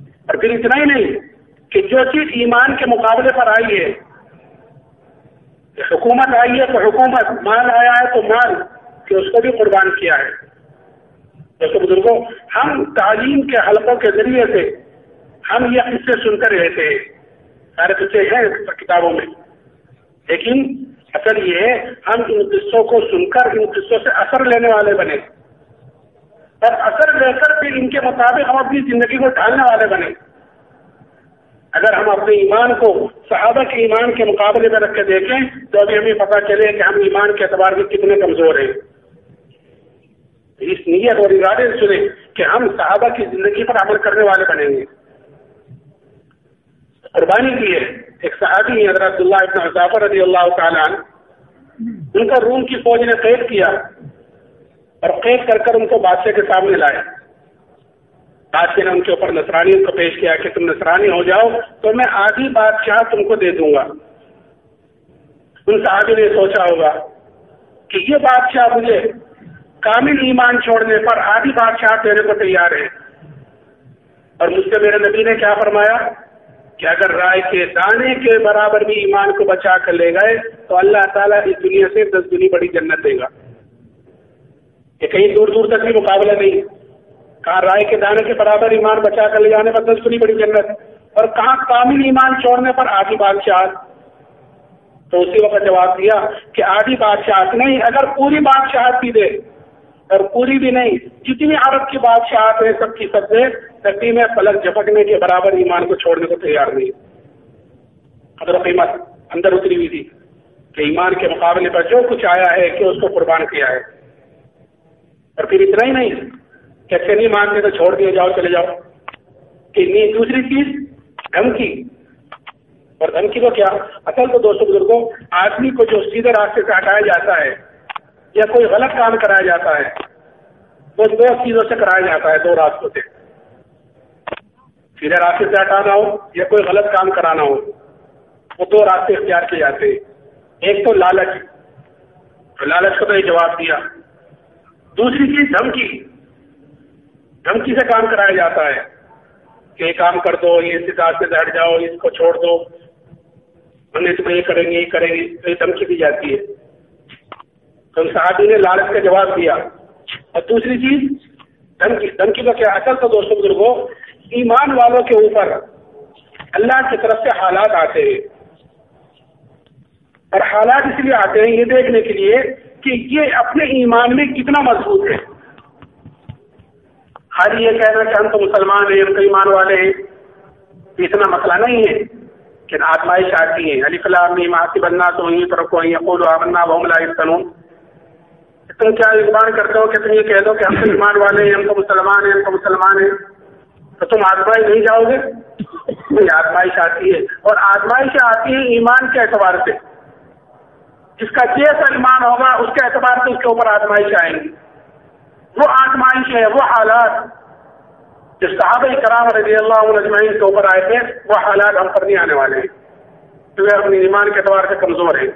اور پھر اتنا ہی نہیں کہ جو چیز ایمان کے مقابلے پر آئی ہے حکومت آئی ہے تو حکومت مال آیا ہے تو مال کہ اس کو بھی قربان کیا ہے۔ جیسے بزرگوں، ہم تعلیم کے حلقوں کے ذریعے سے ہم یہ قصے سنتے رہتے ہیں۔ سارے قصے ہیں کتابوں میں۔ لیکن اصل یہ ہے، ہم ان قصوں کو سن کر ان قصوں سے اثر لینے والے بنے۔ اور اثر لے کر پھر ان کے مطابق ہم اپنی زندگی کو ڈھالنے والے بنے۔ اگر ہم اپنے ایمان کو صحابہ کے ایمان کے مقابلے میں رکھ کے دیکھیں، تو ابھی ہمیں پتہ چلے کہ ہم ایمان کے اعتبار میں کتنے کمزور ہیں۔ اس نیت اور ارادے سے سنیں کہ ہم صحابہ کی زندگی پر عمل کرنے والے بنیں گے۔ قربانی کی ہے ایک صحابی حضرت اللہ ابن حضافر رضی اللہ تعالیٰ ان کا روم کی فوج نے قید کیا اور قید کر کر ان کو بادشاہ کے سامنے لائے بادشاہ نے ان کے اوپر نصرانیت کو پیش کیا کہ تم نصرانی ہو جاؤ تو میں آدھی بادشاہ تم کو دے دوں گا۔ ان صحابی نے سوچا ہوگا کہ یہ بادشاہ مجھے کامل ایمان چھوڑنے پر آدھی بادشاہ دینے کو تیار ہے۔ اور مجھ سے میرے نبی نے کیا فرمایا کہ اگر رائے کے دانے کے برابر بھی ایمان کو بچا کر لے گئے تو اللہ تعالیٰ اس دنیا سے دس دنی بڑی جنت دے گا۔ یہ کہیں دور دور تک بھی مقابلہ نہیں۔ کہاں رائے کے دانے کے برابر ایمان بچا کر لے جانے پر دس دنی بڑی جنت۔ اور کہاں کامل ایمان چھوڑنے پر آدھی بادشاہ۔ تو اسی وقت جواب دیا کہ آدھی بادشاہ نہیں، اگر پوری بادشاہ بھی دے اور پوری بھی نہیں، جتنی عرب کی بادشاہ ہیں سب کی سب سے تقدیم میں پلک جھپکنے کے برابر ایمان کو چھوڑنے کو تیار نہیں۔ حضرت قیمت اندر اتری ہوئی تھی کہ ایمان کے مقابلے پر جو کچھ آیا ہے، کہ اس کو قربان کیا ہے۔ اور پھر اتنا ہی نہیں کہ نہیں مانتے تو چھوڑ دیا جاؤ، چلے جاؤ۔ کہ دوسری چیز؟ دھمکی۔ اور دھمکی کو کیا؟ اصل تو دوستوں بزرگوں، آدمی کو جو سیدھے راستے سے ہٹایا جاتا ہے یا کوئی غلط کام کرایا جاتا ہے وہ دو چیزوں سے کرایا جاتا ہے، دو راستوں سے۔ سیدھے راستے سے ہٹانا ہو یا کوئی غلط کام کرانا ہو، وہ دو راستے اختیار کیے جاتے ہیں۔ ایک تو لالچ۔ تو لالچ کو تو یہ جواب دیا۔ دوسری چیز، دھمکی۔ دھمکی سے کام کرایا جاتا ہے کہ یہ کام کر دو، یہ اس راستے سے ہٹ جاؤ، اس کو چھوڑ دو۔ ہم نے تمہیں یہ کریں گے، یہ کریں گے، تو یہ دھمکی دی جاتی ہے۔ تو صحابی نے لالچ کا جواب دیا۔ اور دوسری چیز، دھمکی دھمکی کا کیا اصل تو دوستوں بزرگوں ایمان والوں کے اوپر اللہ کی طرف سے حالات آتے ہیں۔ اور حالات اس لیے آتے ہیں یہ دیکھنے کے لیے کہ یہ اپنے ایمان میں کتنا مضبوط ہے۔ ہر یہ کہنا کہ ہم تو مسلمان ہیں، ہم تو ایمان والے ہیں۔ اتنا مسئلہ نہیں ہے کہ آزمائش آتی ہے علی فلاح میں ماسی بننا تو وہیں طرف کو یقول آمنا بہم لا قانون تم کیا ایمان کرتے ہو کہ تم یہ کہہ دو کہ ہم تو ایمان والے ہیں، ہم تو مسلمان ہیں، ہم تو مسلمان ہیں؟ تو تم آزمائی نہیں جاؤ گے؟ نہیں آزمائش آتی ہے۔ اور آزمائش آتی ہے ایمان کے اعتبار سے۔ جس کا جیسا ایمان ہوگا، اس کے اعتبار سے اس کے اوپر آزمائش آئیں گی وہ آزمائش ہے، وہ حالات۔ جو صحابہ کرام رضی اللہ اجمعین کے اوپر آئے تھے، وہ حالات ہم پر نہیں آنے والے ہیں۔ کیونکہ اپنے ایمان کے اعتبار سے کمزور ہیں۔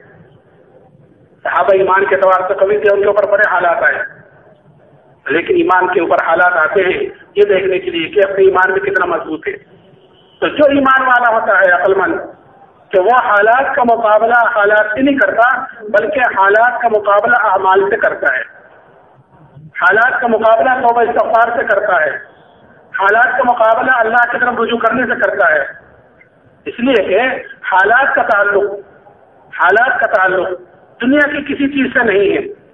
صحابہ ایمان کے اعتبار سے کبھی ان کے اوپر بڑے حالات آئے۔ لیکن ایمان کے اوپر حالات آتے ہیں، یہ دیکھنے کے لیے کہ اپنے ایمان میں کتنا مضبوط ہے۔ تو جو ایمان والا ہوتا ہے عقل مند کہ وہ حالات کا مقابلہ حالات سے نہیں کرتا، بلکہ حالات کا مقابلہ اعمال سے کرتا ہے۔ حالات کا مقابلہ توبہ استغفار سے کرتا ہے۔ حالات کا مقابلہ اللہ کی طرف رجوع کرنے سے کرتا ہے۔ اس لیے کہ حالات کا تعلق، حالات کا تعلق دنیا کی کسی چیز سے نہیں ہے۔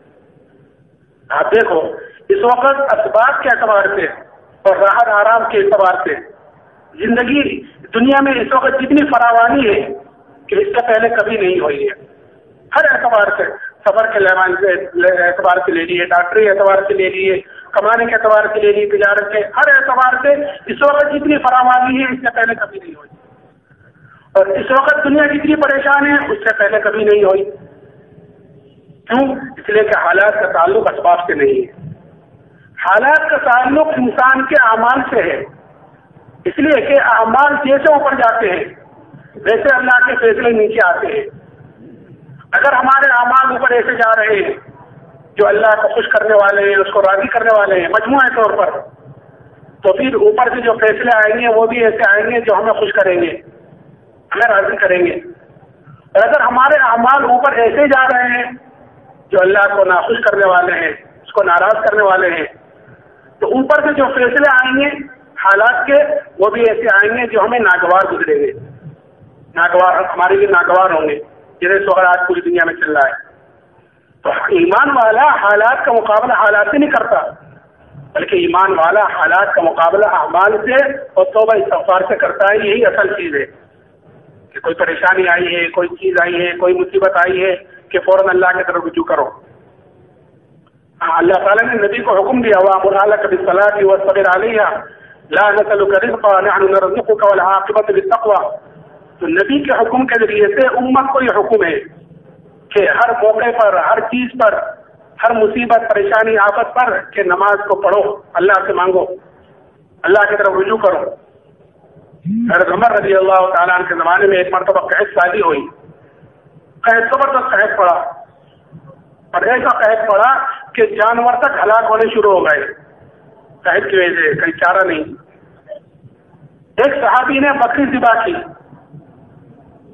آپ دیکھو، اس وقت اسباب کے اعتبار سے اور راحت آرام کے اعتبار سے زندگی دنیا میں اس وقت جتنی فراوانی ہے کہ اس سے پہلے کبھی نہیں ہوئی ہے۔ ہر اعتبار سے سفر کے لیوان اعتبار سے لے لیے، ڈاکٹری اعتبار سے لے لیے، کمانے کے اعتبار سے لے لیے، تجارت کے ہر اعتبار سے اس وقت جتنی فراوانی ہے، اس سے پہلے کبھی نہیں ہوئی۔ اور اس وقت دنیا جتنی پریشان ہے، اس سے پہلے کبھی نہیں ہوئی۔ کیوں؟ اس لیے کہ حالات کا تعلق اسباب سے نہیں ہے۔ حالات کا تعلق انسان کے اعمال سے ہے۔ اس لیے کہ اعمال جیسے اوپر جاتے ہیں، ویسے اللہ کے فیصلے نیچے آتے ہیں۔ اگر ہمارے اعمال اوپر ایسے جا رہے ہیں جو اللہ کو خوش کرنے والے ہیں، اس کو راضی کرنے والے ہیں، مجموعہ طور پر، تو پھر اوپر سے جو فیصلے آئیں گے، وہ بھی ایسے آئیں گے جو ہمیں خوش کریں گے، ہمیں راضی کریں گے۔ اور اگر ہمارے اعمال اوپر ایسے جا رہے ہیں جو اللہ کو ناخوش کرنے والے ہیں، اس کو ناراض کرنے والے ہیں، تو اوپر سے جو فیصلے آئیں گے، حالات کے وہ بھی ایسے آئیں گے جو ہمیں ناگوار گزریں گے۔ ناگوار، ہمارے لیے ناگوار ہوں گے۔ جنہیں سوگر آج پوری دنیا میں چل رہا ہے۔ تو ایمان والا حالات کا مقابلہ حالات سے نہیں کرتا، بلکہ ایمان والا حالات کا مقابلہ اعمال سے اور توبہ استغفار سے کرتا ہے، یہی اصل چیز ہے۔ کہ کوئی پریشانی آئی ہے، کوئی چیز آئی ہے، کوئی مصیبت آئی ہے کہ فوراً اللہ کی طرف رجوع کرو۔ ہاں، اللہ تعالیٰ نے نبی کو حکم دیا ہوا مرحلہ کبھی صلاح کی وہ صبر علیہ لا نسل کا عاقبت تو نبی کے حکم کے ذریعے سے امت کو یہ حکم ہے کہ ہر موقع پر، ہر چیز پر، ہر مصیبت، پریشانی، آفت پر کہ نماز کو پڑھو، اللہ سے مانگو، اللہ کی طرف رجوع کرو۔ حضرت عمر رضی اللہ تعالیٰ عنہ کے زمانے میں ایک مرتبہ قحط شادی ہوئی۔ قحط زبردست قحط پڑا۔ اور ایسا قحط پڑا کہ جانور تک ہلاک ہونے شروع ہو گئے۔ قحط کی وجہ سے کہیں چارہ نہیں۔ ایک صحابی نے بکری ذبح کی۔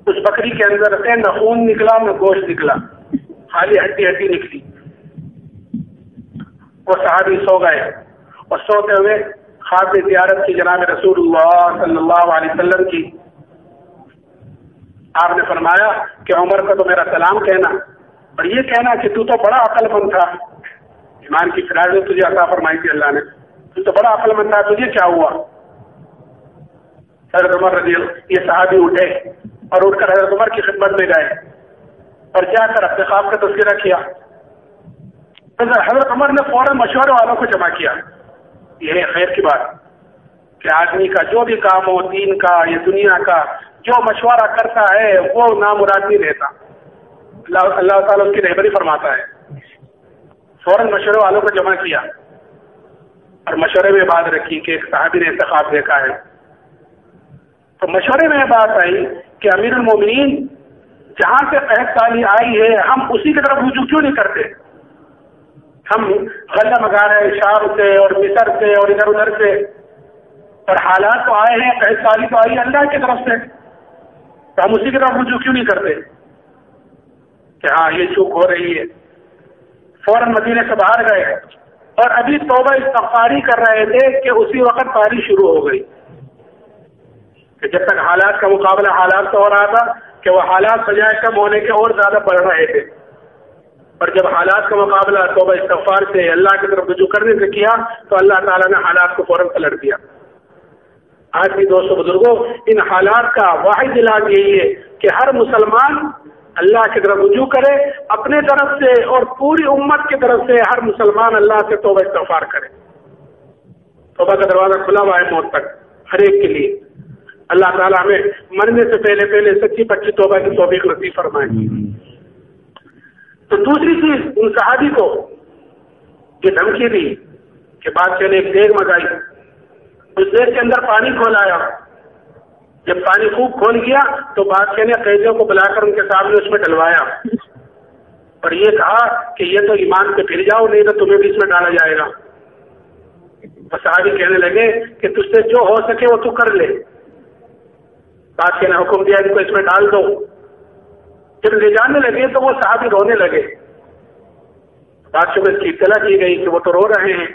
اس بکری کے اندر سے نہ خون نکلا نہ گوشت نکلا، خالی ہڈی ہڈی نکلی۔ وہ صحابی سو گئے اور سوتے ہوئے خواب زیارت کی جناب رسول اللہ صلی اللہ علیہ وسلم کی۔ آپ نے فرمایا کہ عمر کو تو میرا سلام کہنا، اور یہ کہنا کہ تو تو بڑا عقل مند تھا۔ ایمان کی فراز تجھے عطا فرمائی تھی اللہ نے۔ تو تو بڑا عقل مند تھا، تجھے کیا ہوا؟ حضرت عمر رضی اللہ یہ صحابی اٹھے۔ اور اٹھ کر حضرت عمر کی خدمت میں گئے اور جا کر اپنے خواب کا تذکرہ کیا؟ حضرت عمر نے فوراً مشورے والوں کو جمع کیا، یہ خیر کی بات، کہ آدمی کا جو بھی کام ہو، دین کا یا دنیا کا، جو مشورہ کرتا ہے، وہ نامراد نہیں رہتا۔ اللہ اللہ تعالیٰ اس کی رہبری فرماتا ہے۔ فوراً مشورے والوں کو جمع کیا اور مشورے میں بات رکھی کہ ایک صحابی نے انتخاب دیکھا ہے۔ تو مشورے میں بات آئی کہ امیر المومنین جہاں سے قحط سالی آئی ہے، ہم اسی کی طرف رجوع کیوں نہیں کرتے؟ ہم غلہ مگا رہے ہیں، شام سے اور مصر سے اور ادھر ادھر سے۔ اور حالات تو آئے ہیں قحط سالی تو آئی اللہ کی طرف سے۔ تو ہم اسی کی طرف رجوع کیوں نہیں کرتے؟ کہ ہاں یہ چوک ہو رہی ہے۔ فوراً مدینے سے باہر گئے۔ اور ابھی توبہ استغفاری کر رہے تھے کہ اسی وقت بارش شروع ہو گئی۔ کہ جب تک حالات کا مقابلہ حالات سے ہو رہا تھا کہ وہ حالات سجائے کم ہونے کے اور زیادہ بڑھ رہے تھے۔ اور جب حالات کا مقابلہ توبہ استغفار سے اللہ کی طرف رجوع کرنے سے کیا تو اللہ تعالیٰ نے حالات کو فوراً پلٹ دیا۔ آج بھی دوستوں بزرگوں ان حالات کا واحد علاج یہی ہے کہ ہر مسلمان اللہ کی طرف رجوع کرے، اپنے طرف سے اور پوری امت کی طرف سے ہر مسلمان اللہ سے توبہ استغفار کرے۔ توبہ کا دروازہ کھلا ہوا ہے موت تک، ہر ایک کے لیے۔ اللہ تعالیٰ ہمیں مرنے سے پہلے پہلے سچی پچی توبہ کی توفیق نصیب فرمائے۔ تو دوسری چیز، ان صحابی کو یہ دھمکی دی کہ بادشاہ نے ایک دیگ منگائی اس دیگ کے اندر پانی کھولایا۔ جب پانی خوب کھول گیا تو بادشاہ نے قیدیوں کو بلا کر ان کے سامنے اس میں ڈلوایا۔ اور یہ کہا کہ یہ تو ایمان پہ پھر جاؤ، نہیں تو تمہیں بھی اس میں ڈالا جائے گا۔ صحابی کہنے لگے کہ تجھ سے جو ہو سکے وہ تو کر لے۔ بادشاہ نے حکم دیا ان کو اس میں ڈال دو۔ جب لے جانے لگے تو وہ صحابی رونے لگے۔ بادشاہ کو اس کی اطلاع کی گئی کہ وہ تو رو رہے ہیں۔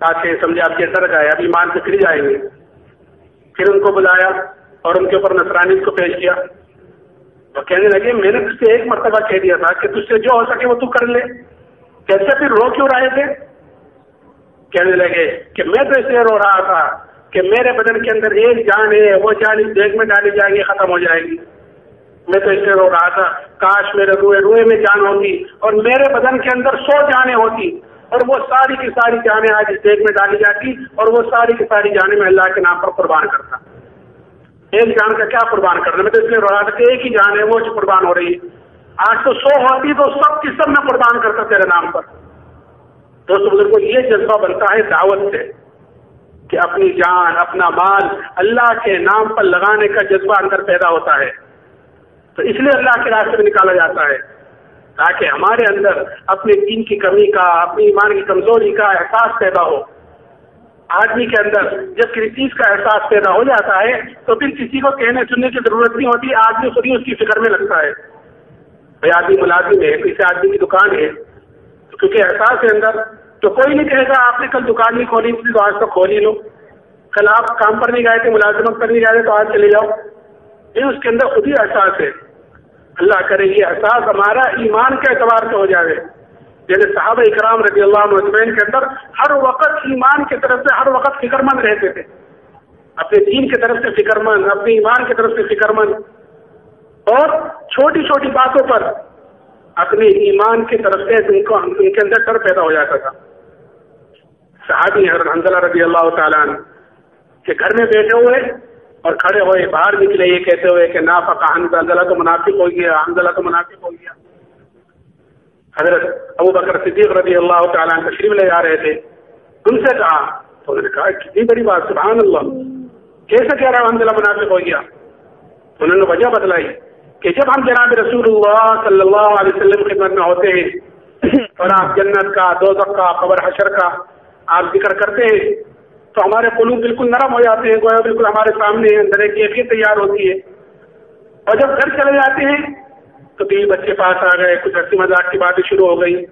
بادشاہ سمجھے آپ کے ڈر گئے اب ایمان سے پھر جائیں گے۔ پھر ان کو بلایا اور ان کے اوپر نسرانی کو پیش کیا۔ تو کہنے لگے، میں نے تجھ سے ایک مرتبہ کہہ دیا تھا کہ تجھ سے جو ہو سکے وہ تو کر لے۔ کیسے پھر رو کیوں رہے تھے؟ کہنے لگے کہ میں تو اس لیے رو رہا تھا۔ کہ میرے بدن کے اندر ایک جان ہے، وہ جان اس دیکھ میں ڈالی جائے گی، ختم ہو جائے گی۔ میں تو اس لیے رو رہا تھا، کاش میرے روئے روئے میں جان ہوتی اور میرے بدن کے اندر سو جانیں ہوتی اور وہ ساری کی ساری جانیں آج اس دیکھ میں ڈالی جاتی اور وہ ساری کی ساری جانیں میں اللہ کے نام پر قربان کرتا۔ ایک جان کا کیا قربان کرنا؟ میں تو اس لیے رو رہا تھا کہ ایک ہی جان ہے، وہ قربان ہو رہی ہے۔ آج تو سو ہوتی تو سب کی سب میں قربان کرتا تیرے نام پر۔ دوست بزرگوں، یہ جذبہ بنتا ہے، دعوت سے۔ کہ اپنی جان، اپنا مال اللہ کے نام پر لگانے کا جذبہ اندر پیدا ہوتا ہے۔ تو اس لیے اللہ کے راستے میں نکالا جاتا ہے۔ تاکہ ہمارے اندر اپنے دین کی کمی کا، اپنی ایمان کی کمزوری کا احساس پیدا ہو۔ آدمی کے اندر جب کسی چیز کا احساس پیدا ہو جاتا ہے، تو پھر کسی کو کہنے سننے کی ضرورت نہیں ہوتی، آدمی خود ہی اس کی فکر میں لگتا ہے۔ بھائی آدمی ملازم ہے کسی آدمی کی دکان ہے کیونکہ احساس ہے اندر تو کوئی نہیں کہے گا، آپ نے کل دکان نہیں کھولی تھی تو آج تو کھول ہی لو۔ کل آپ کام پر نہیں گئے تھے، ملازمت پر نہیں گئے تھے، تو آج چلے جاؤ۔ یہ اس کے اندر خود ہی احساس ہے۔ اللہ کرے، یہ احساس ہمارا ایمان کے اعتبار سے ہو جائے جیسے صحابہ اکرام رضی اللہ مجمین کے اندر ہر وقت ایمان کی طرف سے ہر وقت فکر مند رہتے تھے۔ اپنے دین کی طرف سے فکر مند اپنے ایمان کی طرف سے فکر مند اور چھوٹی چھوٹی باتوں پر اپنے ایمان کی طرف سے ان کو، ان کے اندر ڈر پیدا ہو جاتا تھا۔ صحابی حضرت حنزلہ رضی اللہ تعالیٰ عنہ، کہ گھر میں بیٹھے ہوئے اور کھڑے ہوئے، باہر نکلے، یہ کہتے ہوئے کہ نا پکا حنزلہ تو منافق ہو گیا حنزلہ تو منافق ہو گیا۔ حضرت ابو بکر صدیق رضی اللہ تعالیٰ تشریف لے جا رہے تھے۔ ان سے کہا، تو انہوں نے کہا کتنی بڑی بات، سبحان اللہ کیسا کہہ رہا حمد اللہ منافق ہو گیا؟ انہوں نے وجہ بتلائی کہ جب ہم جناب رسول اللہ صلی اللہ علیہ وسلم خدمت میں ہوتے ہیں، اور آپ جنت کا، دوزخ کا، قبر حشر کا آپ ذکر کرتے ہیں تو ہمارے قلوب بالکل نرم ہو جاتے ہیں، گویا بالکل ہمارے سامنے اندر ایک کیفیت تیار ہوتی ہے۔ اور جب گھر چلے جاتے ہیں تو بیوی بچے پاس آ گئے، کچھ ہنسی مذاق کی باتیں شروع ہو گئی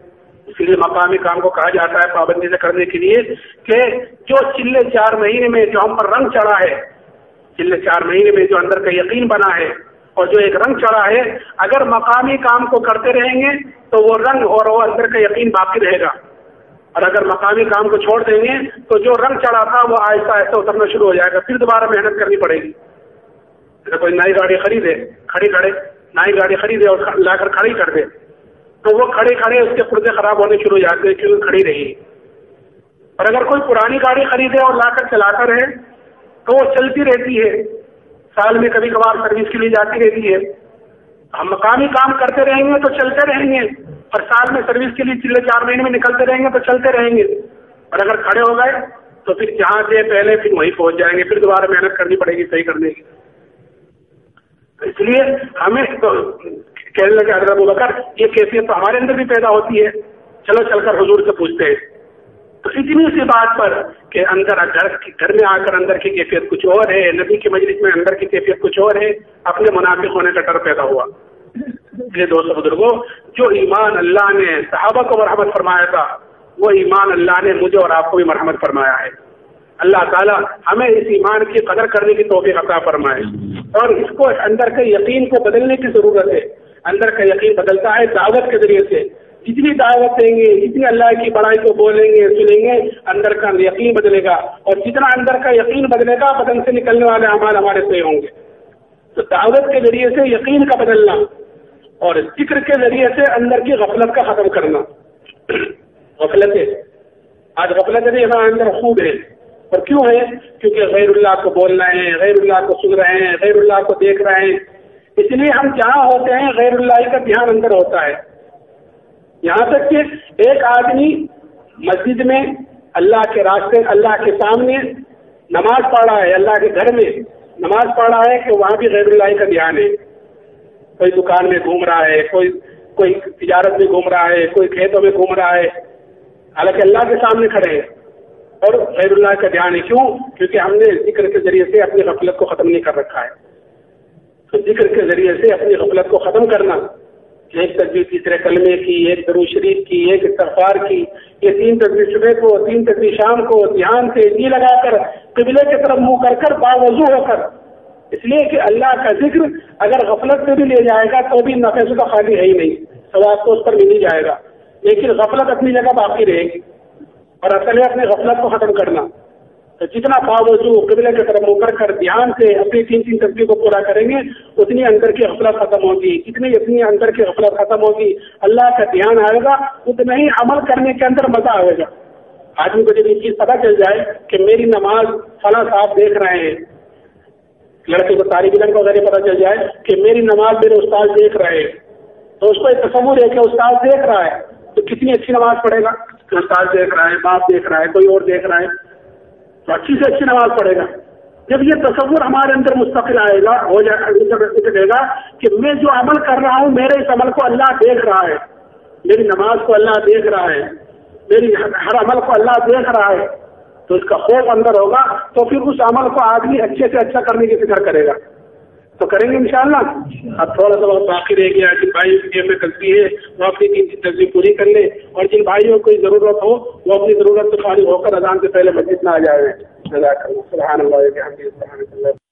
اس لیے مقامی کام کو کہا جاتا ہے پابندی سے کرنے کے لیے کہ جو چلے چار مہینے میں جو ہم پر رنگ چڑھا ہے، چلے چار مہینے میں جو اندر کا یقین بنا ہے اور جو ایک رنگ چڑھا ہے، اگر مقامی کام کو کرتے رہیں گے تو وہ رنگ اور وہ اندر کا یقین باقی رہے گا۔ اور اگر مقامی کام کو چھوڑ دیں گے تو جو رنگ چڑھا تھا وہ آہستہ آہستہ اترنا شروع ہو جائے گا۔ پھر دوبارہ محنت کرنی پڑے گی۔ اگر کوئی نئی گاڑی خریدے، کھڑی کھڑے، نئی گاڑی خریدے اور لا کر کھڑی کر دے، تو وہ کھڑے کھڑے اس کے پرزے خراب ہونے شروع ہو جاتے ہیں کیونکہ کھڑی رہی۔ اور اگر کوئی پرانی گاڑی خریدے اور لا کر چلاتا رہے، تو وہ چلتی رہتی ہے۔ سال میں کبھی کبھار سروس کے لیے جاتی رہتی ہے۔ ہم مقامی کام کرتے رہیں گے تو چلتے رہیں گے۔ اور سال میں سروس کے لیے چلے چار مہینے میں نکلتے رہیں گے تو چلتے رہیں گے۔ اور اگر کھڑے ہو گئے تو پھر جہاں سے پہلے پھر وہیں پہنچ جائیں گے، پھر دوبارہ محنت کرنی پڑے گی صحیح کرنے کی۔ اس لیے ہمیں کہنے لگے حضرت ابو بکر، یہ کیفیت تو ہمارے اندر بھی پیدا ہوتی ہے۔ چلو، چل کر حضور سے پوچھتے ہیں۔ تو اتنی سی بات پر کہ اندر گھر گھر میں آ کر اندر کی کیفیت کچھ اور ہے، نبی کی مجلس میں اندر کی کیفیت کچھ اور ہے، اپنے منافق ہونے کا ڈر پیدا ہوا۔ اس لیے دوستوں بزرگوں جو ایمان اللہ نے صحابہ کو مرحمت فرمایا تھا، وہ ایمان اللہ نے مجھے اور آپ کو بھی مرحمت فرمایا ہے۔ اللہ تعالیٰ ہمیں اس ایمان کی قدر کرنے کی توفیق عطا فرمائے۔ اور اس کو اندر کے یقین کو بدلنے کی ضرورت ہے۔ اندر کا یقین بدلتا ہے دعوت کے ذریعے سے۔ جتنی دعوت دیں گے، جتنی اللہ کی بڑائی کو بولیں گے، سنیں گے، اندر کا یقین بدلے گا۔ اور جتنا اندر کا یقین بدلے گا، بدن سے نکلنے والے اعمال ہمارے سے ہوں گے۔ تو دعوت کے ذریعے سے یقین کا بدلنا اور ذکر کے ذریعے سے اندر کی غفلت کا ختم کرنا۔ غفلت آج غفلت بھی ہمارے اندر خوب ہے اور کیوں ہے کیونکہ غیر اللہ کو بول رہے ہیں، غیر اللہ کو سن رہے ہیں، غیر اللہ کو دیکھ رہے ہیں۔ اس لیے ہم جہاں ہوتے ہیں، غیر اللہ کا دھیان اندر ہوتا ہے۔ یہاں تک کہ ایک آدمی مسجد میں اللہ کے راستے، اللہ کے سامنے نماز پڑھ رہا ہے، اللہ کے گھر میں نماز پڑھ رہا ہے کہ وہاں بھی غیر اللہ کا دھیان ہے۔ کوئی دکان میں گھوم رہا ہے، کوئی کوئی تجارت میں گھوم رہا ہے، کوئی کھیتوں میں گھوم رہا ہے۔ حالانکہ اللہ کے سامنے کھڑے ہیں۔ اور غیر اللہ کا دھیان ہے۔ کیوں؟ کیونکہ ہم نے ذکر کے ذریعے سے اپنی غفلت کو ختم نہیں کر رکھا ہے۔ تو ذکر کے ذریعے سے اپنی غفلت کو ختم کرنا۔ ایک تصویر تیسرے کلمے کی، ایک درو شریف کی، ایک استغفار کی، یہ تین تصویر صبح کو، تین تصویر شام کو، دھیان سے جی لگا کر، قبلے کی طرف منہ کر کر، باوضو ہو کر۔ اس لیے کہ اللہ کا ذکر اگر غفلت سے بھی لے جائے گا تو بھی نفیس کا خالی ہے ہی نہیں سواب کو اس پر مل ہی جائے گا۔ لیکن غفلت اپنی جگہ باقی رہے گی۔ اور اصل ہے اپنی غفلت کو ختم کرنا۔ تو جتنا باوجود قبلے کی طرف مکر کر دھیان سے اپنی تین تین تصویر کو پورا کریں گے، اتنی اندر کی غفلت ختم ہوگی۔ جتنی اتنی اندر کی غفلت ختم ہوگی، اللہ کا دھیان آئے گا، اتنا ہی عمل کرنے کے اندر مزہ آئے گا۔ آدمی کو جب یہ چیز پتہ چل جائے کہ میری نماز فلاں صاحب دیکھ رہے ہیں لڑکے کو طالب علم کو پتہ چل جائے کہ میری نماز میرے استاد دیکھ رہے ہیں۔ تو اس کو ایک تصور ہے کہ استاد دیکھ رہا ہے۔ تو کتنی اچھی نماز پڑھے گا؟ استاد دیکھ رہا ہے، باپ دیکھ رہا ہے، کوئی اور دیکھ رہا ہے۔ تو اچھی سے اچھی نماز پڑھے گا۔ جب یہ تصور ہمارے اندر مستقل آئے گا، ہو جائے گا کہ میں جو عمل کر رہا ہوں، میرے اس عمل کو اللہ دیکھ رہا ہے۔ میری نماز کو اللہ دیکھ رہا ہے۔ میری ہر عمل کو اللہ دیکھ رہا ہے۔ تو اس کا خوف اندر ہوگا تو پھر اس عمل کو آدمی اچھے سے اچھا کرنے کی فکر کرے گا۔ تو کریں گے انشاءاللہ۔ اب تھوڑا سا وقت باقی رہ گیا جن بھائی کی میں غلطی ہے، وہ اپنی کی تجزیے پوری کر لیں اور جن بھائیوں کو کوئی ضرورت ہو، وہ اپنی ضرورت سے فارغ ہو کر اذان سے پہلے مسجد نہ آ جائے۔ سبحان اللہ۔